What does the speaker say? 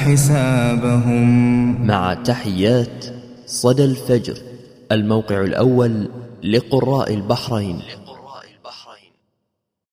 حسابهم. مع تحيات صدى الفجر الموقع الأول لقراء البحرين.